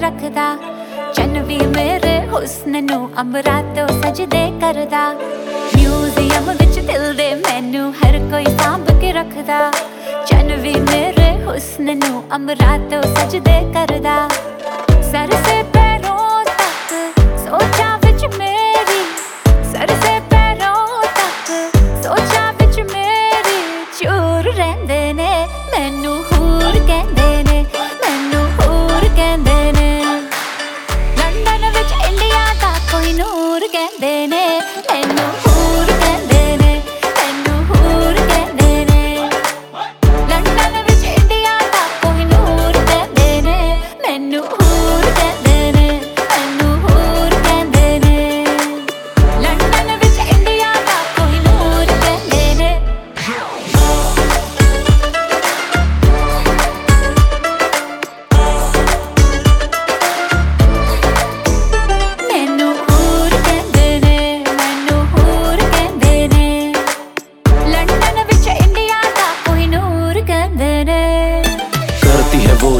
ਰੱਖਦਾ। ਚੰਨ ਵੀ ਮੇਰੇ ਹੁਸਨ ਨੂੰ ਅੰਬਰਾਂ ਤੋਂ ਸਜਦੇ ਕਰਦਾ। ਮਿਊਜ਼ੀਅਮ ਵਿੱਚ ਦਿਲ ਦੇ ਮੈਨੂੰ ਹਰ ਕੋਈ ਸਾਂਭ ਕੇ ਰੱਖਦਾ। ਚੰਨ ਵੀ ਮੇਰੇ ਹੁਸਨ ਨੂੰ ਅੰਬਰਾਂ ਤੋਂ ਸਜਦੇ ਕਰਦਾ। ਸਰ ਸੇ ਪੈਰੋਂ ਤੱਕ ਸੋਚਾਂ ਵਿੱਚ ਮੇਰੀ, ਸਰ ਸੇ ਪੈਰੋਂ ਤੱਕ ਸੋਚਾਂ ਵਿੱਚ ਮੇਰੀ ਚੂਰ ਰਹਿੰਦੇ ਨੇ, ਮੈਨੂੰ ਹੂਰ ਕਹਿੰਦੇ ਨੇ, ਮੈਨੂੰ ਹੂਰ ਕਹਿੰਦੇ ਨੇ। ਲੰਡਨ ਵਿੱਚ ਇੰਡੀਆ ਦਾ ਕੋਈ ਨੂਰ ਕਹਿੰਦੇ ਨੇ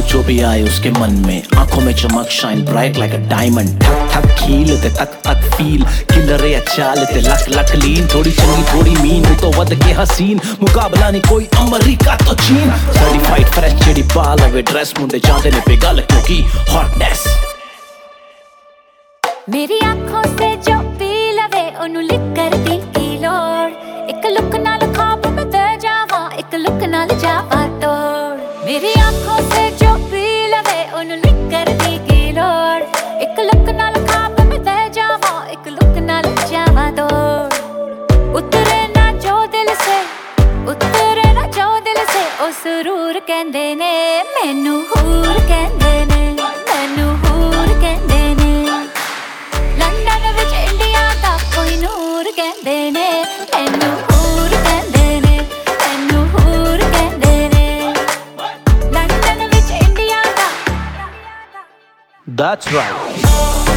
जो भी आए उसके मन में आंखों में चमक shine bright like a diamond थक थक खील ते थक थक फील किलर या चाल ते लक लक लीन थोड़ी चंगी थोड़ी मीन तो वद के हसीन मुकाबला नहीं कोई अमेरिका तो चीन सर्टिफाइड फ्रेश जेडी बाल अवे ड्रेस मुंडे चांदे ने पिघल क्योंकि हॉटनेस मेरी आंखों से जो पी लवे ओनु लिख कर दी की लोड एक लुक नाल ख्वाब में बह जावा एक लुक नाल जावा ਦਿਲ ਸਰੂਰ ਕਹਿੰਦੇ ਨੇ, ਮੈਨੂੰ ਹੂਰ ਕਹਿੰਦੇ ਨੇ, ਮੈਨੂੰ ਹੂਰ ਕਹਿੰਦੇ ਨੇ। ਲੰਡਨ ਵਿੱਚ ਇੰਡੀਆ ਦਾ ਕੋਈ ਨੂਰ ਕਹਿੰਦੇ ਨੇ, ਮੈਨੂੰ ਹੂਰ ਕਹਿੰਦੇ ਨੇ, ਮੈਨੂੰ ਹੂਰ ਕਹਿੰਦੇ ਨੇ। ਲੰਡਨ ਵਿੱਚ ਇੰਡੀਆ ਦਾ That's right.